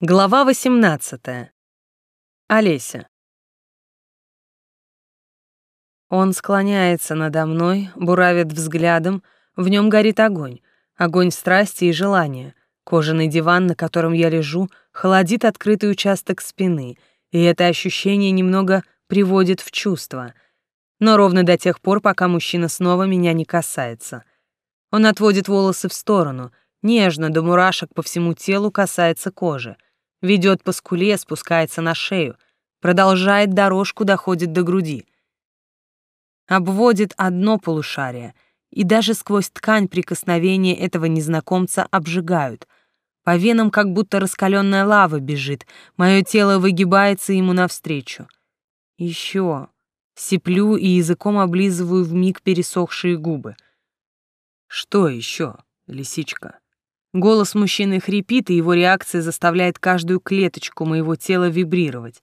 Глава 18. Олеся. Он склоняется надо мной, буравит взглядом, в нем горит огонь, огонь страсти и желания. Кожаный диван, на котором я лежу, холодит открытый участок спины, и это ощущение немного приводит в чувство. Но ровно до тех пор, пока мужчина снова меня не касается. Он отводит волосы в сторону, нежно до мурашек по всему телу касается кожи — ведет по скуле, спускается на шею, продолжает дорожку, доходит до груди. Обводит одно полушарие, и даже сквозь ткань прикосновения этого незнакомца обжигают. По венам как будто раскаленная лава бежит, мое тело выгибается ему навстречу. Еще. Сиплю и языком облизываю вмиг пересохшие губы. Что еще, лисичка? Голос мужчины хрипит, и его реакция заставляет каждую клеточку моего тела вибрировать.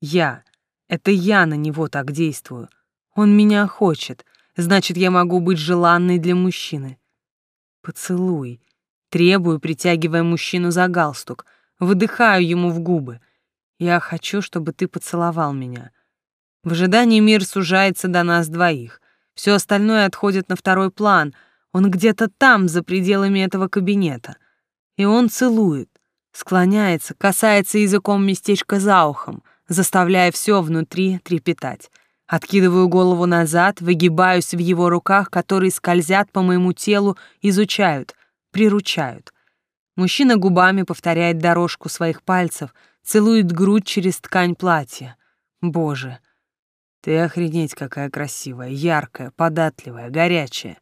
Я. Это я на него так действую. Он меня хочет. Значит, я могу быть желанной для мужчины. Поцелуй. Требую, притягивая мужчину за галстук. Выдыхаю ему в губы. Я хочу, чтобы ты поцеловал меня. В ожидании мир сужается до нас двоих. Все остальное отходит на второй план — он где-то там, за пределами этого кабинета. И он целует, склоняется, касается языком местечка за ухом, заставляя все внутри трепетать. Откидываю голову назад, выгибаюсь в его руках, которые скользят по моему телу, изучают, приручают. Мужчина губами повторяет дорожку своих пальцев, целует грудь через ткань платья. Боже, ты охренеть какая красивая, яркая, податливая, горячая.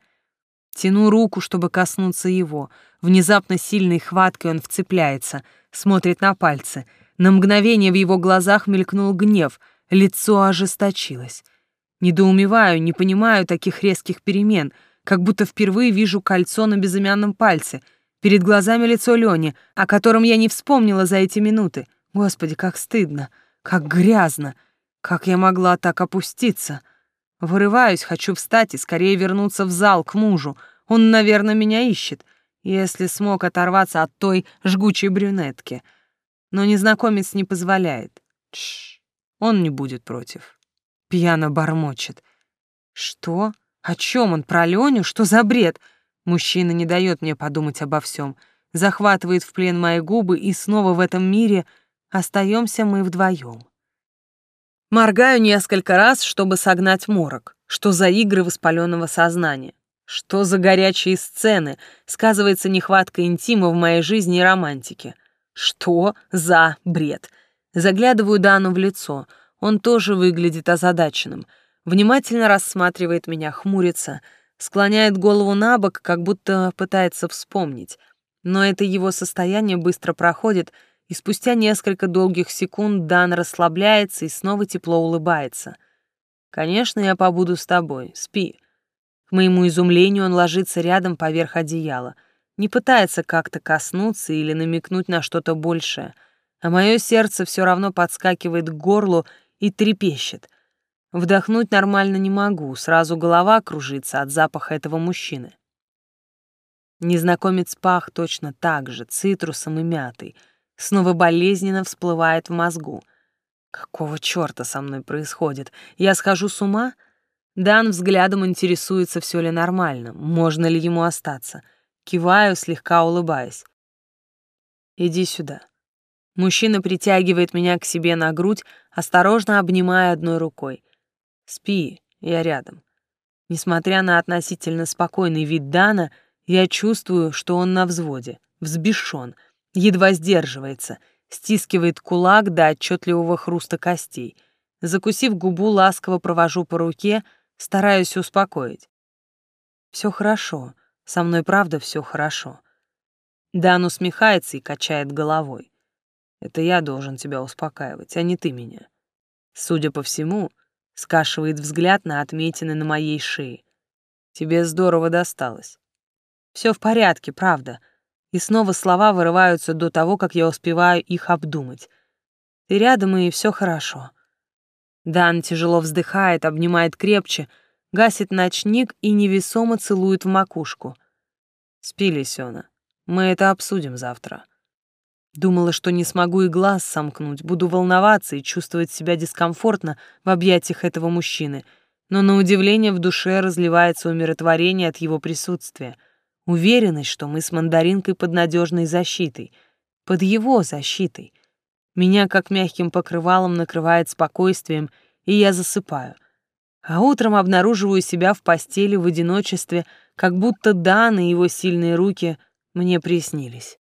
Тяну руку, чтобы коснуться его. Внезапно сильной хваткой он вцепляется, смотрит на пальцы. На мгновение в его глазах мелькнул гнев, лицо ожесточилось. Недоумеваю, не понимаю таких резких перемен, как будто впервые вижу кольцо на безымянном пальце. Перед глазами лицо Лёни, о котором я не вспомнила за эти минуты. Господи, как стыдно, как грязно, как я могла так опуститься. Вырываюсь, хочу встать и скорее вернуться в зал к мужу. Он, наверное, меня ищет, если смог оторваться от той жгучей брюнетки. Но незнакомец не позволяет. Тш, он не будет против. Пьяно бормочет. Что? О чем он? Про Леню? Что за бред? Мужчина не дает мне подумать обо всем. Захватывает в плен мои губы, и снова в этом мире остаемся мы вдвоем. Моргаю несколько раз, чтобы согнать морок. Что за игры воспаленного сознания? Что за горячие сцены? Сказывается нехватка интима в моей жизни и романтики. Что за бред? Заглядываю Дану в лицо. Он тоже выглядит озадаченным. Внимательно рассматривает меня, хмурится, склоняет голову на бок, как будто пытается вспомнить. Но это его состояние быстро проходит — и спустя несколько долгих секунд Дан расслабляется и снова тепло улыбается. «Конечно, я побуду с тобой. Спи». К моему изумлению он ложится рядом поверх одеяла, не пытается как-то коснуться или намекнуть на что-то большее, а мое сердце все равно подскакивает к горлу и трепещет. Вдохнуть нормально не могу, сразу голова кружится от запаха этого мужчины. Незнакомец пах точно так же, цитрусом и мятой — снова болезненно всплывает в мозгу. Какого чёрта со мной происходит? Я схожу с ума? Дан взглядом интересуется, все ли нормально, можно ли ему остаться. Киваю, слегка улыбаясь. «Иди сюда». Мужчина притягивает меня к себе на грудь, осторожно обнимая одной рукой. «Спи, я рядом». Несмотря на относительно спокойный вид Дана, я чувствую, что он на взводе, взбешен — Едва сдерживается, стискивает кулак до отчетливого хруста костей. Закусив губу, ласково провожу по руке, стараюсь успокоить. Все хорошо, со мной правда все хорошо. Дан усмехается и качает головой. Это я должен тебя успокаивать, а не ты меня. Судя по всему, скашивает взгляд на отметины на моей шее. Тебе здорово досталось. Все в порядке, правда и снова слова вырываются до того, как я успеваю их обдумать. Ты рядом, и все хорошо. Дан тяжело вздыхает, обнимает крепче, гасит ночник и невесомо целует в макушку. Спи, Лисёна, мы это обсудим завтра. Думала, что не смогу и глаз сомкнуть, буду волноваться и чувствовать себя дискомфортно в объятиях этого мужчины, но на удивление в душе разливается умиротворение от его присутствия, уверенность, что мы с мандаринкой под надежной защитой, под его защитой. Меня как мягким покрывалом накрывает спокойствием, и я засыпаю. А утром обнаруживаю себя в постели в одиночестве, как будто Дан и его сильные руки мне приснились.